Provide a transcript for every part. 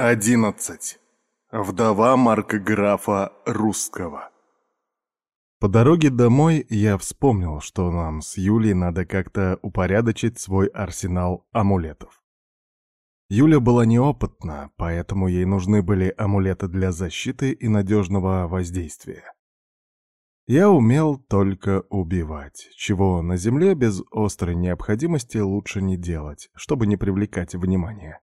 11. Вдова маркграфа Русского. По дороге домой я вспомнил, что нам с Юлей надо как-то упорядочить свой арсенал амулетов. Юля была неопытна, поэтому ей нужны были амулеты для защиты и надежного воздействия. Я умел только убивать, чего на Земле без острой необходимости лучше не делать, чтобы не привлекать внимания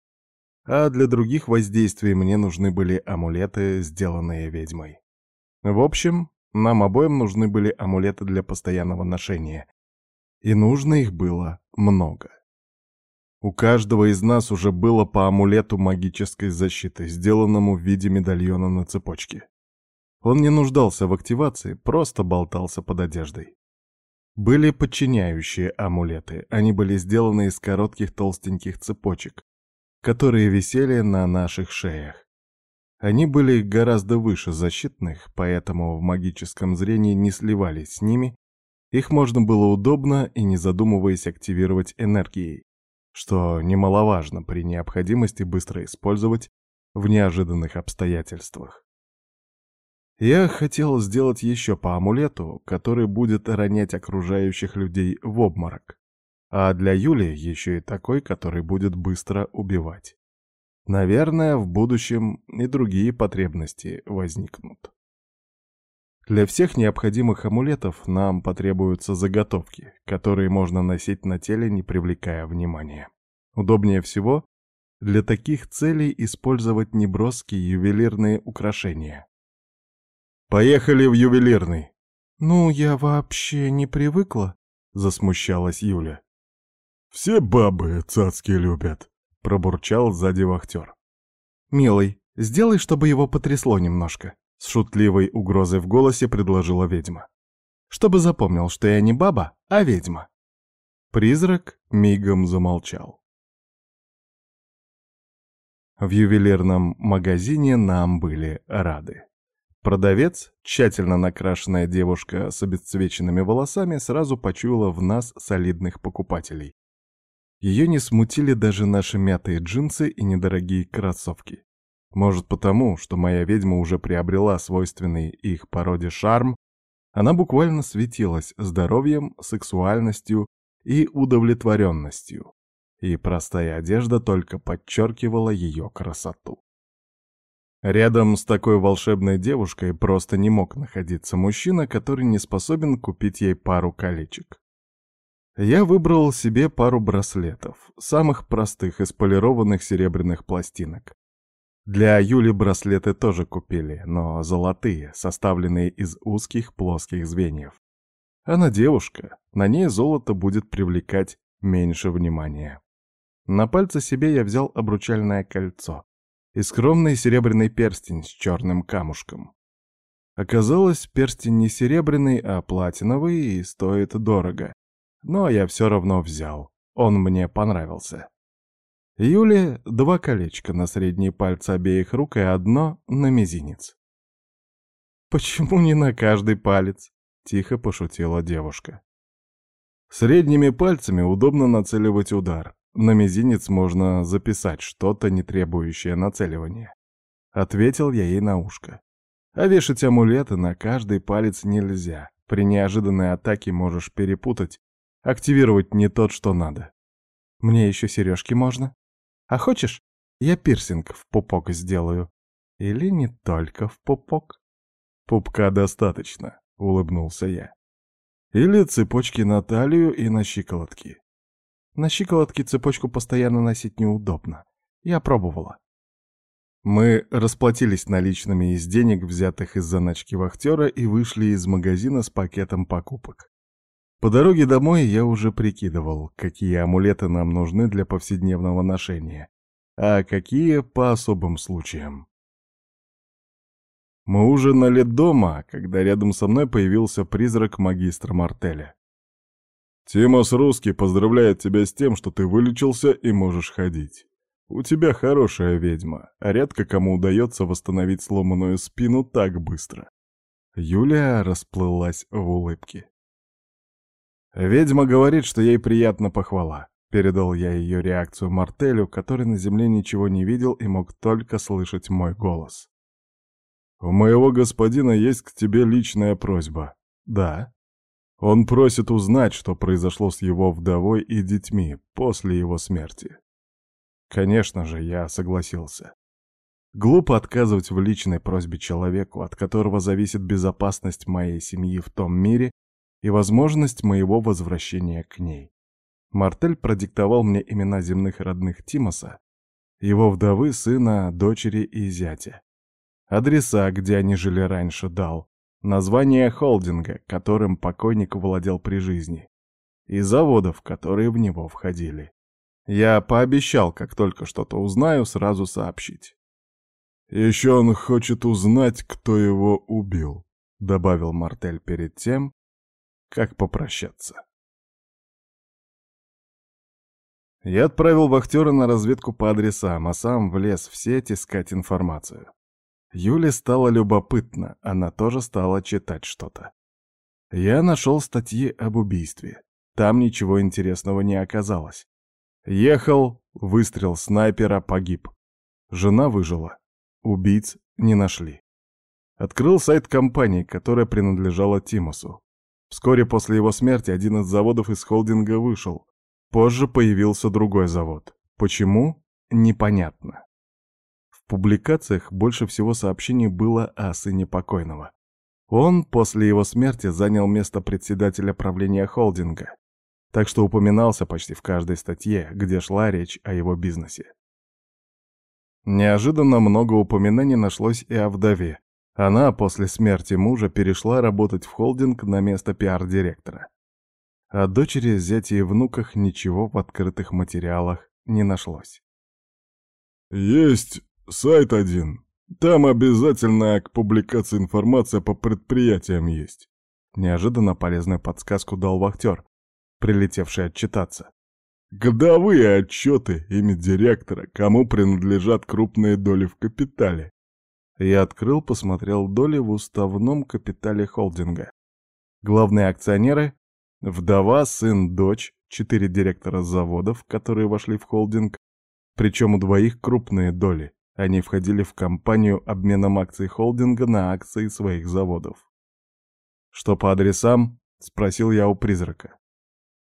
а для других воздействий мне нужны были амулеты, сделанные ведьмой. В общем, нам обоим нужны были амулеты для постоянного ношения. И нужно их было много. У каждого из нас уже было по амулету магической защиты, сделанному в виде медальона на цепочке. Он не нуждался в активации, просто болтался под одеждой. Были подчиняющие амулеты, они были сделаны из коротких толстеньких цепочек, которые висели на наших шеях. Они были гораздо выше защитных, поэтому в магическом зрении не сливались с ними, их можно было удобно и не задумываясь активировать энергией, что немаловажно при необходимости быстро использовать в неожиданных обстоятельствах. Я хотел сделать еще по амулету, который будет ронять окружающих людей в обморок а для Юли еще и такой, который будет быстро убивать. Наверное, в будущем и другие потребности возникнут. Для всех необходимых амулетов нам потребуются заготовки, которые можно носить на теле, не привлекая внимания. Удобнее всего для таких целей использовать неброские ювелирные украшения. «Поехали в ювелирный!» «Ну, я вообще не привыкла», — засмущалась Юля. «Все бабы цацки любят», — пробурчал сзади вахтер. «Милый, сделай, чтобы его потрясло немножко», — с шутливой угрозой в голосе предложила ведьма. «Чтобы запомнил, что я не баба, а ведьма». Призрак мигом замолчал. В ювелирном магазине нам были рады. Продавец, тщательно накрашенная девушка с обесцвеченными волосами, сразу почуяла в нас солидных покупателей. Ее не смутили даже наши мятые джинсы и недорогие кроссовки. Может потому, что моя ведьма уже приобрела свойственный их породе шарм, она буквально светилась здоровьем, сексуальностью и удовлетворенностью, и простая одежда только подчеркивала ее красоту. Рядом с такой волшебной девушкой просто не мог находиться мужчина, который не способен купить ей пару колечек. Я выбрал себе пару браслетов, самых простых из полированных серебряных пластинок. Для Юли браслеты тоже купили, но золотые, составленные из узких плоских звеньев. Она девушка, на ней золото будет привлекать меньше внимания. На пальце себе я взял обручальное кольцо и скромный серебряный перстень с черным камушком. Оказалось, перстень не серебряный, а платиновый и стоит дорого но я все равно взял. Он мне понравился. Юле два колечка на средние пальцы обеих рук и одно на мизинец. «Почему не на каждый палец?» — тихо пошутила девушка. Средними пальцами удобно нацеливать удар. На мизинец можно записать что-то, не требующее нацеливания. Ответил я ей на ушко. А вешать амулеты на каждый палец нельзя. При неожиданной атаке можешь перепутать Активировать не тот, что надо. Мне еще сережки можно. А хочешь, я пирсинг в пупок сделаю. Или не только в пупок. Пупка достаточно, улыбнулся я. Или цепочки на талию и на щиколотки. На щиколотки цепочку постоянно носить неудобно. Я пробовала. Мы расплатились наличными из денег, взятых из заначки вахтера, и вышли из магазина с пакетом покупок. По дороге домой я уже прикидывал, какие амулеты нам нужны для повседневного ношения, а какие по особым случаям. Мы ужинали дома, когда рядом со мной появился призрак магистра Мартеля. «Тимос Русский поздравляет тебя с тем, что ты вылечился и можешь ходить. У тебя хорошая ведьма, а редко кому удается восстановить сломанную спину так быстро». Юлия расплылась в улыбке. Ведьма говорит, что ей приятна похвала. Передал я ее реакцию Мартелю, который на земле ничего не видел и мог только слышать мой голос. «У моего господина есть к тебе личная просьба». «Да». Он просит узнать, что произошло с его вдовой и детьми после его смерти. Конечно же, я согласился. Глупо отказывать в личной просьбе человеку, от которого зависит безопасность моей семьи в том мире и возможность моего возвращения к ней. Мартель продиктовал мне имена земных родных Тимоса, его вдовы, сына, дочери и зятя. Адреса, где они жили раньше, дал. Название холдинга, которым покойник владел при жизни. И заводов, которые в него входили. Я пообещал, как только что-то узнаю, сразу сообщить. «Еще он хочет узнать, кто его убил», — добавил Мартель перед тем, как попрощаться. Я отправил вахтера на разведку по адресам, а сам влез в сеть искать информацию. Юле стало любопытно, она тоже стала читать что-то. Я нашел статьи об убийстве. Там ничего интересного не оказалось. Ехал, выстрел снайпера, погиб. Жена выжила. Убийц не нашли. Открыл сайт компании, которая принадлежала Тимусу. Вскоре после его смерти один из заводов из холдинга вышел. Позже появился другой завод. Почему? Непонятно. В публикациях больше всего сообщений было о сыне покойного. Он после его смерти занял место председателя правления холдинга, так что упоминался почти в каждой статье, где шла речь о его бизнесе. Неожиданно много упоминаний нашлось и о вдове. Она после смерти мужа перешла работать в холдинг на место пиар-директора. О дочери, зяте и внуках ничего в открытых материалах не нашлось. «Есть сайт один. Там обязательно к публикации информация по предприятиям есть». Неожиданно полезную подсказку дал вахтер, прилетевший отчитаться. Годовые отчеты, имя директора, кому принадлежат крупные доли в капитале. Я открыл, посмотрел доли в уставном капитале холдинга. Главные акционеры Вдова, сын, дочь, четыре директора заводов, которые вошли в холдинг, причем у двоих крупные доли. Они входили в компанию обменом акций холдинга на акции своих заводов. «Что по адресам?» — спросил я у призрака.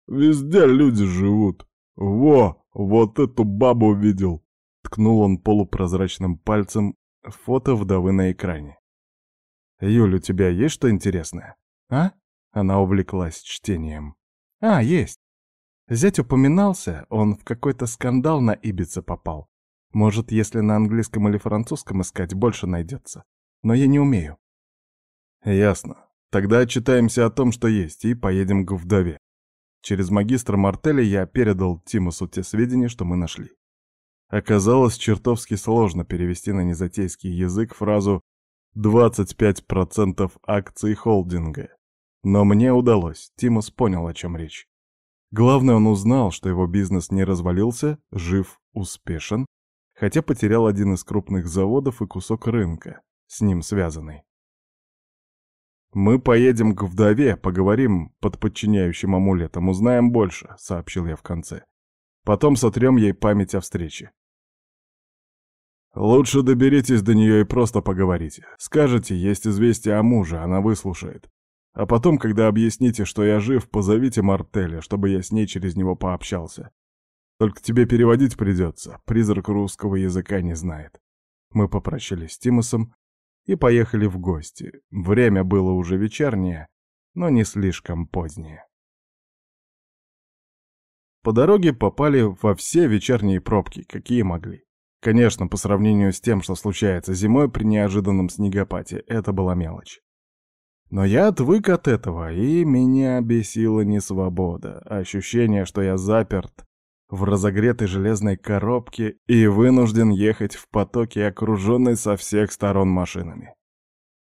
«Везде люди живут. Во, вот эту бабу видел!» Ткнул он полупрозрачным пальцем фото вдовы на экране. «Юль, у тебя есть что интересное?» «А?» Она увлеклась чтением. «А, есть. Зять упоминался, он в какой-то скандал на Ибице попал. Может, если на английском или французском искать, больше найдется. Но я не умею». «Ясно. Тогда отчитаемся о том, что есть, и поедем к вдове. Через магистра Мартеля я передал Тимусу те сведения, что мы нашли. Оказалось чертовски сложно перевести на незатейский язык фразу «25% акций холдинга». Но мне удалось, Тимус понял, о чем речь. Главное, он узнал, что его бизнес не развалился, жив, успешен, хотя потерял один из крупных заводов и кусок рынка, с ним связанный. «Мы поедем к вдове, поговорим под подчиняющим амулетом, узнаем больше», — сообщил я в конце. «Потом сотрем ей память о встрече». «Лучше доберитесь до нее и просто поговорите. Скажете, есть известие о муже, она выслушает. А потом, когда объясните, что я жив, позовите Мартеля, чтобы я с ней через него пообщался. Только тебе переводить придется, призрак русского языка не знает. Мы попрощались с Тимосом и поехали в гости. Время было уже вечернее, но не слишком позднее. По дороге попали во все вечерние пробки, какие могли. Конечно, по сравнению с тем, что случается зимой при неожиданном снегопаде, это была мелочь. Но я отвык от этого, и меня бесила не свобода, а ощущение, что я заперт в разогретой железной коробке и вынужден ехать в потоке, окруженной со всех сторон машинами.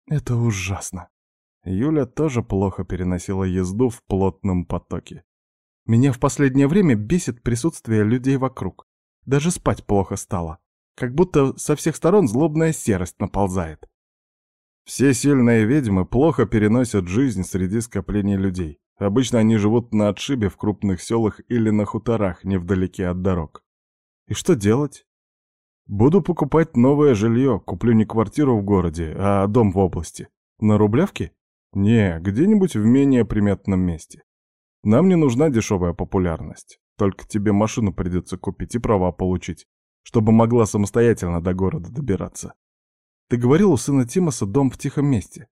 Это ужасно. Юля тоже плохо переносила езду в плотном потоке. Меня в последнее время бесит присутствие людей вокруг. Даже спать плохо стало. Как будто со всех сторон злобная серость наползает. Все сильные ведьмы плохо переносят жизнь среди скоплений людей. Обычно они живут на отшибе в крупных селах или на хуторах, невдалеке от дорог. И что делать? Буду покупать новое жилье, куплю не квартиру в городе, а дом в области. На Рублевке? Не, где-нибудь в менее приметном месте. Нам не нужна дешевая популярность. Только тебе машину придется купить и права получить, чтобы могла самостоятельно до города добираться. Ты говорил, у сына Тимоса дом в тихом месте.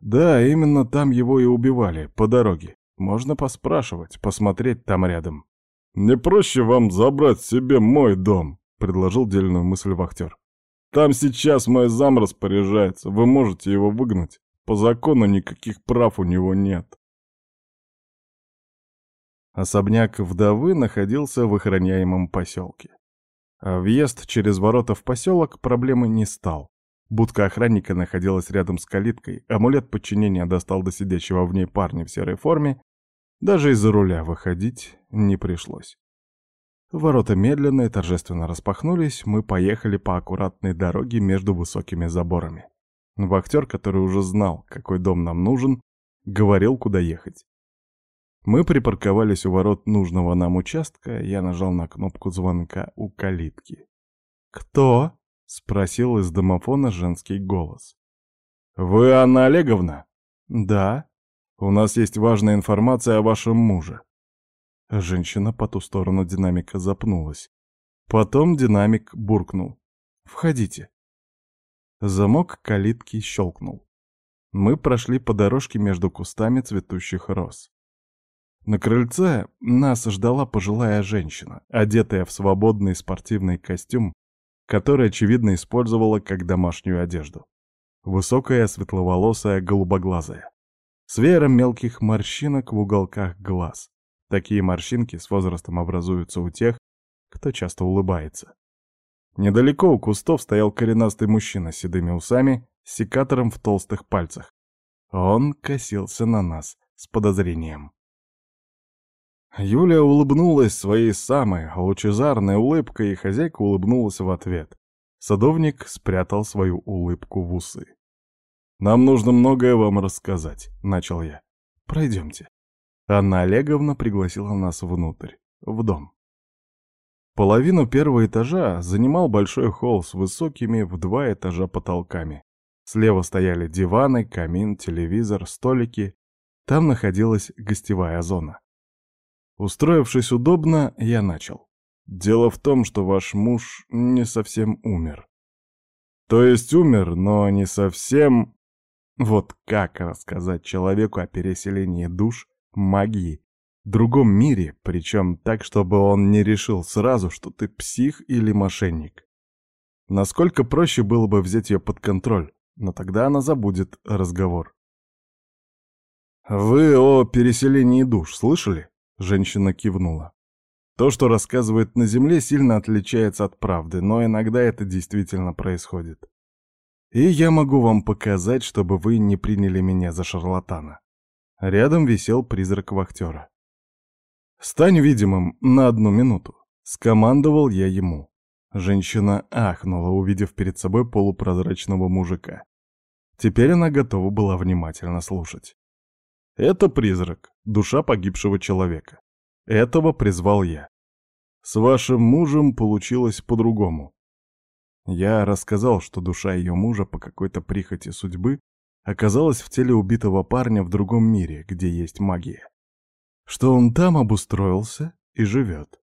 Да, именно там его и убивали, по дороге. Можно поспрашивать, посмотреть там рядом. Не проще вам забрать себе мой дом, предложил дельную мысль вахтер. Там сейчас мой зам распоряжается, вы можете его выгнать. По закону никаких прав у него нет. Особняк вдовы находился в охраняемом поселке. А въезд через ворота в поселок проблемы не стал. Будка охранника находилась рядом с калиткой, амулет подчинения достал до сидящего в ней парня в серой форме, даже из-за руля выходить не пришлось. Ворота медленно и торжественно распахнулись, мы поехали по аккуратной дороге между высокими заборами. Вахтер, который уже знал, какой дом нам нужен, говорил, куда ехать. Мы припарковались у ворот нужного нам участка, я нажал на кнопку звонка у калитки. «Кто?» — спросил из домофона женский голос. «Вы Анна Олеговна?» «Да. У нас есть важная информация о вашем муже». Женщина по ту сторону динамика запнулась. Потом динамик буркнул. «Входите». Замок калитки щелкнул. Мы прошли по дорожке между кустами цветущих роз. На крыльце нас ждала пожилая женщина, одетая в свободный спортивный костюм который, очевидно, использовала как домашнюю одежду. Высокая, светловолосая, голубоглазая. С веером мелких морщинок в уголках глаз. Такие морщинки с возрастом образуются у тех, кто часто улыбается. Недалеко у кустов стоял коренастый мужчина с седыми усами, с секатором в толстых пальцах. Он косился на нас с подозрением. Юля улыбнулась своей самой лучезарной улыбкой, и хозяйка улыбнулась в ответ. Садовник спрятал свою улыбку в усы. «Нам нужно многое вам рассказать», — начал я. «Пройдемте». Анна Олеговна пригласила нас внутрь, в дом. Половину первого этажа занимал большой холл с высокими в два этажа потолками. Слева стояли диваны, камин, телевизор, столики. Там находилась гостевая зона. Устроившись удобно, я начал. Дело в том, что ваш муж не совсем умер. То есть умер, но не совсем... Вот как рассказать человеку о переселении душ, магии, другом мире, причем так, чтобы он не решил сразу, что ты псих или мошенник. Насколько проще было бы взять ее под контроль, но тогда она забудет разговор. «Вы о переселении душ слышали?» Женщина кивнула. То, что рассказывают на Земле, сильно отличается от правды, но иногда это действительно происходит. И я могу вам показать, чтобы вы не приняли меня за шарлатана. Рядом висел призрак вахтера. «Стань видимым на одну минуту», — скомандовал я ему. Женщина ахнула, увидев перед собой полупрозрачного мужика. Теперь она готова была внимательно слушать. Это призрак, душа погибшего человека. Этого призвал я. С вашим мужем получилось по-другому. Я рассказал, что душа ее мужа по какой-то прихоти судьбы оказалась в теле убитого парня в другом мире, где есть магия. Что он там обустроился и живет.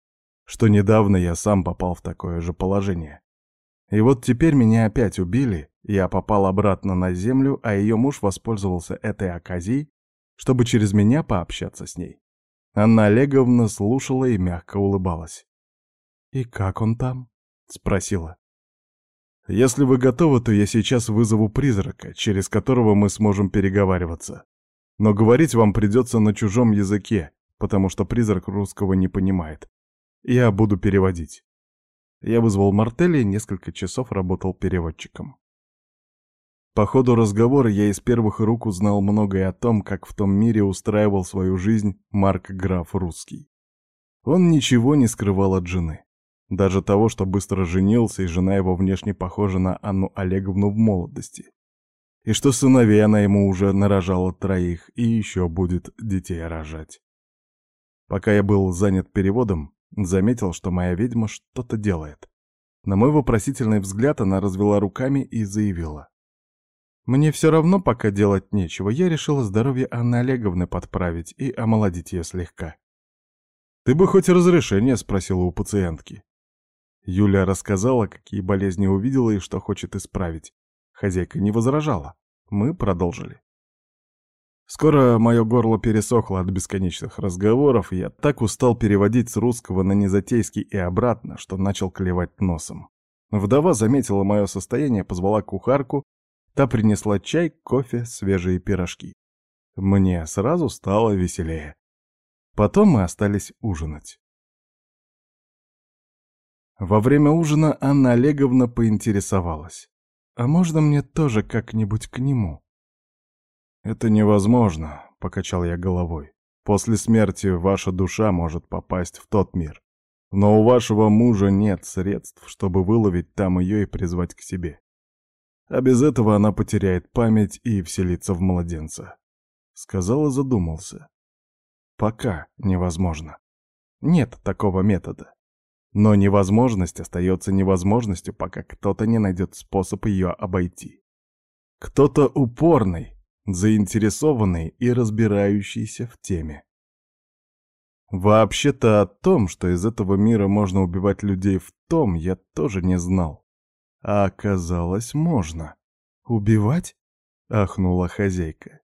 Что недавно я сам попал в такое же положение. И вот теперь меня опять убили, я попал обратно на землю, а ее муж воспользовался этой оказией чтобы через меня пообщаться с ней. Анна Олеговна слушала и мягко улыбалась. «И как он там?» — спросила. «Если вы готовы, то я сейчас вызову призрака, через которого мы сможем переговариваться. Но говорить вам придется на чужом языке, потому что призрак русского не понимает. Я буду переводить». Я вызвал Мартелли и несколько часов работал переводчиком. По ходу разговора я из первых рук узнал многое о том, как в том мире устраивал свою жизнь Марк Граф Русский. Он ничего не скрывал от жены. Даже того, что быстро женился, и жена его внешне похожа на Анну Олеговну в молодости. и что сыновей она ему уже нарожала троих и еще будет детей рожать. Пока я был занят переводом, заметил, что моя ведьма что-то делает. На мой вопросительный взгляд она развела руками и заявила. «Мне все равно пока делать нечего, я решила здоровье Анны Олеговны подправить и омолодить ее слегка». «Ты бы хоть разрешение спросила у пациентки». Юля рассказала, какие болезни увидела и что хочет исправить. Хозяйка не возражала. Мы продолжили. Скоро мое горло пересохло от бесконечных разговоров, и я так устал переводить с русского на незатейский и обратно, что начал клевать носом. Вдова заметила мое состояние, позвала кухарку, та принесла чай, кофе, свежие пирожки. Мне сразу стало веселее. Потом мы остались ужинать. Во время ужина Анна Олеговна поинтересовалась. «А можно мне тоже как-нибудь к нему?» «Это невозможно», — покачал я головой. «После смерти ваша душа может попасть в тот мир. Но у вашего мужа нет средств, чтобы выловить там ее и призвать к себе. А без этого она потеряет память и вселится в младенца». Сказал и задумался. «Пока невозможно. Нет такого метода. Но невозможность остается невозможностью, пока кто-то не найдет способ ее обойти. Кто-то упорный, заинтересованный и разбирающийся в теме. Вообще-то о том, что из этого мира можно убивать людей в том, я тоже не знал. А оказалось, можно. «Убивать?» — ахнула хозяйка.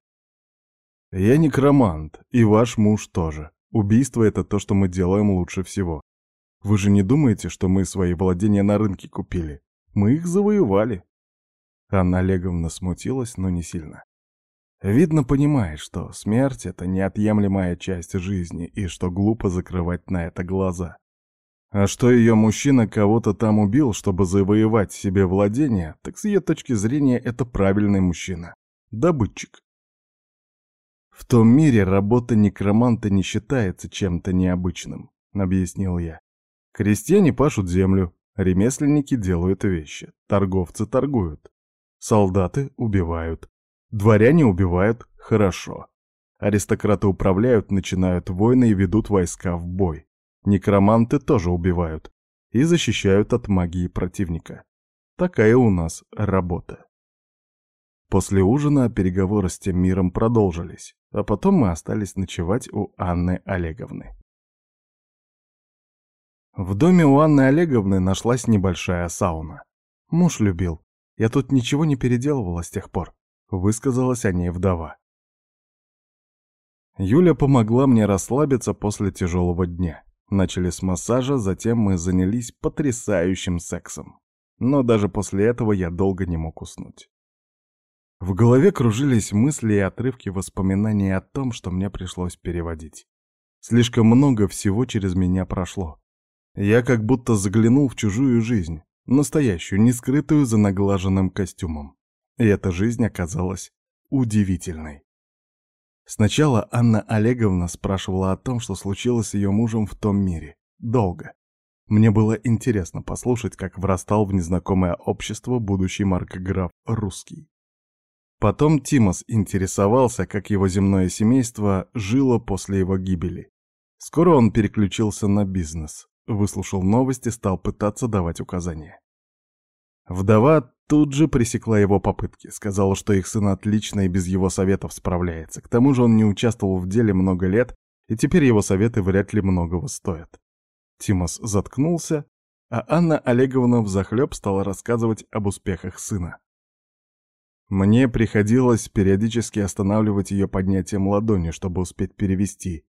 «Я некромант, и ваш муж тоже. Убийство — это то, что мы делаем лучше всего. Вы же не думаете, что мы свои владения на рынке купили? Мы их завоевали. Анна Олеговна смутилась, но не сильно. Видно, понимает, что смерть — это неотъемлемая часть жизни, и что глупо закрывать на это глаза. А что ее мужчина кого-то там убил, чтобы завоевать себе владение, так с ее точки зрения это правильный мужчина. Добытчик. В том мире работа некроманта не считается чем-то необычным, объяснил я. Крестьяне пашут землю, ремесленники делают вещи, торговцы торгуют, солдаты убивают, дворяне убивают хорошо. Аристократы управляют, начинают войны и ведут войска в бой. Некроманты тоже убивают и защищают от магии противника. Такая у нас работа. После ужина переговоры с тем миром продолжились, а потом мы остались ночевать у Анны Олеговны. В доме у Анны Олеговны нашлась небольшая сауна. Муж любил. Я тут ничего не переделывала с тех пор. Высказалась о ней вдова. Юля помогла мне расслабиться после тяжелого дня. Начали с массажа, затем мы занялись потрясающим сексом. Но даже после этого я долго не мог уснуть. В голове кружились мысли и отрывки воспоминаний о том, что мне пришлось переводить. Слишком много всего через меня прошло. Я как будто заглянул в чужую жизнь, настоящую, не скрытую за наглаженным костюмом. И эта жизнь оказалась удивительной. Сначала Анна Олеговна спрашивала о том, что случилось с ее мужем в том мире. Долго. Мне было интересно послушать, как врастал в незнакомое общество будущий маркограф русский. Потом Тимос интересовался, как его земное семейство жило после его гибели. Скоро он переключился на бизнес, Выслушал новости, стал пытаться давать указания. Вдова тут же пресекла его попытки, сказала, что их сын отлично и без его советов справляется. К тому же он не участвовал в деле много лет, и теперь его советы вряд ли многого стоят. Тимос заткнулся, а Анна Олеговна взахлеб стала рассказывать об успехах сына. Мне приходилось периодически останавливать ее поднятием ладони, чтобы успеть перевести,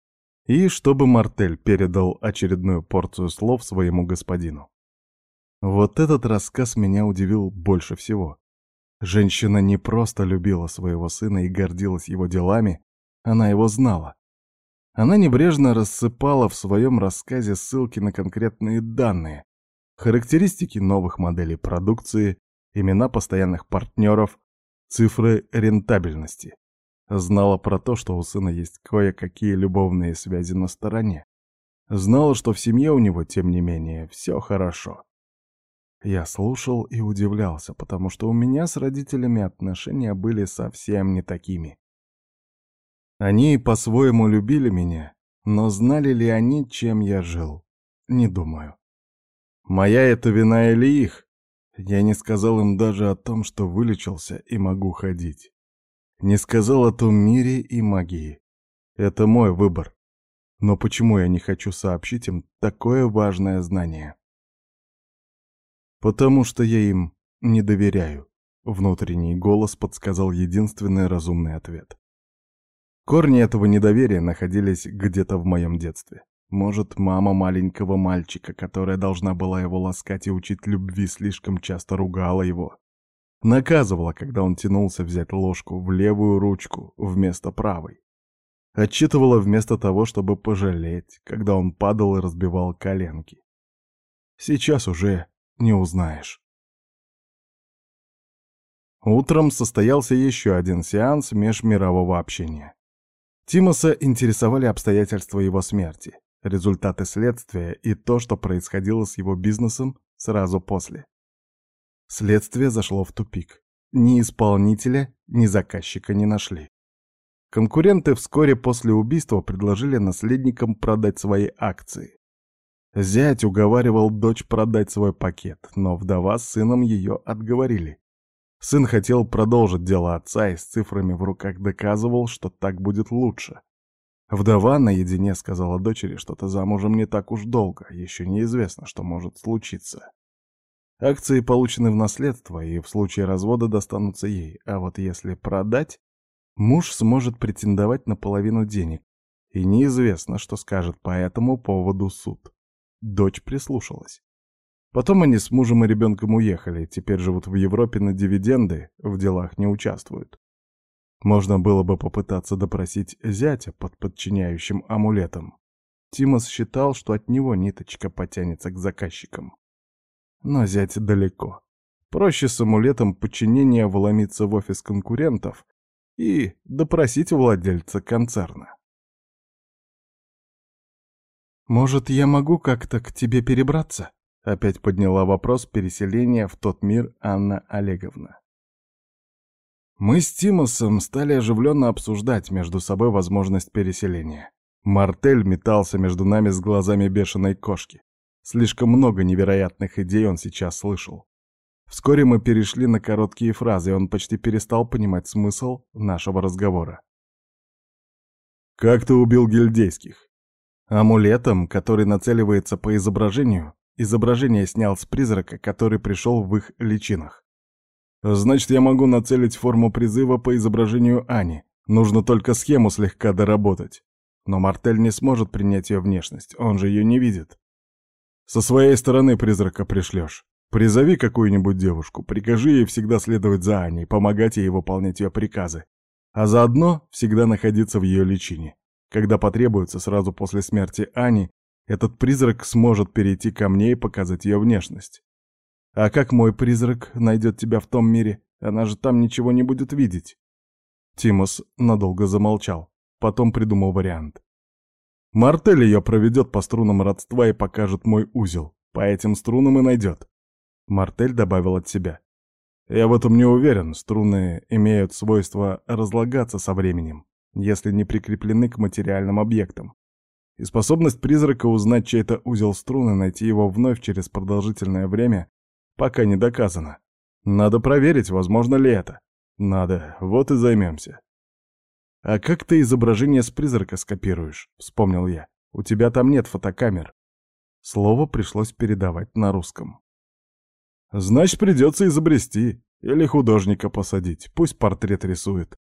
и чтобы Мартель передал очередную порцию слов своему господину. Вот этот рассказ меня удивил больше всего. Женщина не просто любила своего сына и гордилась его делами, она его знала. Она небрежно рассыпала в своем рассказе ссылки на конкретные данные, характеристики новых моделей продукции, имена постоянных партнеров, цифры рентабельности. Знала про то, что у сына есть кое-какие любовные связи на стороне. Знала, что в семье у него, тем не менее, все хорошо. Я слушал и удивлялся, потому что у меня с родителями отношения были совсем не такими. Они по-своему любили меня, но знали ли они, чем я жил? Не думаю. Моя это вина или их? Я не сказал им даже о том, что вылечился и могу ходить. Не сказал о том мире и магии. Это мой выбор. Но почему я не хочу сообщить им такое важное знание? Потому что я им не доверяю. Внутренний голос подсказал единственный разумный ответ. Корни этого недоверия находились где-то в моем детстве. Может, мама маленького мальчика, которая должна была его ласкать и учить любви, слишком часто ругала его. Наказывала, когда он тянулся взять ложку в левую ручку вместо правой. Отчитывала вместо того, чтобы пожалеть, когда он падал и разбивал коленки. Сейчас уже не узнаешь. Утром состоялся еще один сеанс межмирового общения. Тимоса интересовали обстоятельства его смерти, результаты следствия и то, что происходило с его бизнесом сразу после. Следствие зашло в тупик. Ни исполнителя, ни заказчика не нашли. Конкуренты вскоре после убийства предложили наследникам продать свои акции. Зять уговаривал дочь продать свой пакет, но вдова с сыном ее отговорили. Сын хотел продолжить дело отца и с цифрами в руках доказывал, что так будет лучше. Вдова наедине сказала дочери, что-то замужем не так уж долго, еще неизвестно, что может случиться. Акции получены в наследство и в случае развода достанутся ей, а вот если продать, муж сможет претендовать на половину денег, и неизвестно, что скажет по этому поводу суд. Дочь прислушалась. Потом они с мужем и ребенком уехали, теперь живут в Европе на дивиденды, в делах не участвуют. Можно было бы попытаться допросить зятя под подчиняющим амулетом. Тимос считал, что от него ниточка потянется к заказчикам. Но зять далеко. Проще с амулетом подчинения вломиться в офис конкурентов и допросить владельца концерна. «Может, я могу как-то к тебе перебраться?» Опять подняла вопрос переселения в тот мир Анна Олеговна. Мы с Тимосом стали оживленно обсуждать между собой возможность переселения. Мартель метался между нами с глазами бешеной кошки. Слишком много невероятных идей он сейчас слышал. Вскоре мы перешли на короткие фразы, и он почти перестал понимать смысл нашего разговора. «Как ты убил гильдейских?» «Амулетом, который нацеливается по изображению, Изображение снял с призрака, который пришел в их личинах. Значит, я могу нацелить форму призыва по изображению Ани. Нужно только схему слегка доработать. Но Мартель не сможет принять ее внешность, он же ее не видит. Со своей стороны призрака пришлешь. Призови какую-нибудь девушку, прикажи ей всегда следовать за Аней, помогать ей выполнять ее приказы. А заодно всегда находиться в ее личине. Когда потребуется, сразу после смерти Ани, этот призрак сможет перейти ко мне и показать ее внешность. А как мой призрак найдет тебя в том мире? Она же там ничего не будет видеть. Тимос надолго замолчал, потом придумал вариант. Мартель ее проведет по струнам родства и покажет мой узел. По этим струнам и найдет. Мартель добавил от себя. Я в этом не уверен, струны имеют свойство разлагаться со временем, если не прикреплены к материальным объектам. И способность призрака узнать чей-то узел струны, найти его вновь через продолжительное время, пока не доказано. Надо проверить, возможно ли это. Надо, вот и займемся. «А как ты изображение с призрака скопируешь?» — вспомнил я. «У тебя там нет фотокамер». Слово пришлось передавать на русском. «Значит, придется изобрести. Или художника посадить, пусть портрет рисует.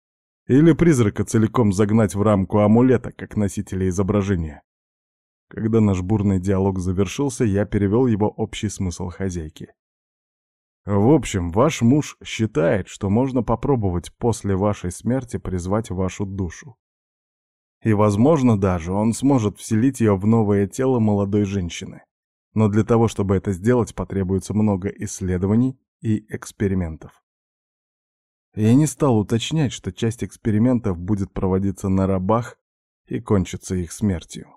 Или призрака целиком загнать в рамку амулета, как носителя изображения. Когда наш бурный диалог завершился, я перевел его общий смысл хозяйки. В общем, ваш муж считает, что можно попробовать после вашей смерти призвать вашу душу. И, возможно, даже он сможет вселить ее в новое тело молодой женщины. Но для того, чтобы это сделать, потребуется много исследований и экспериментов. Я не стал уточнять, что часть экспериментов будет проводиться на рабах и кончится их смертью.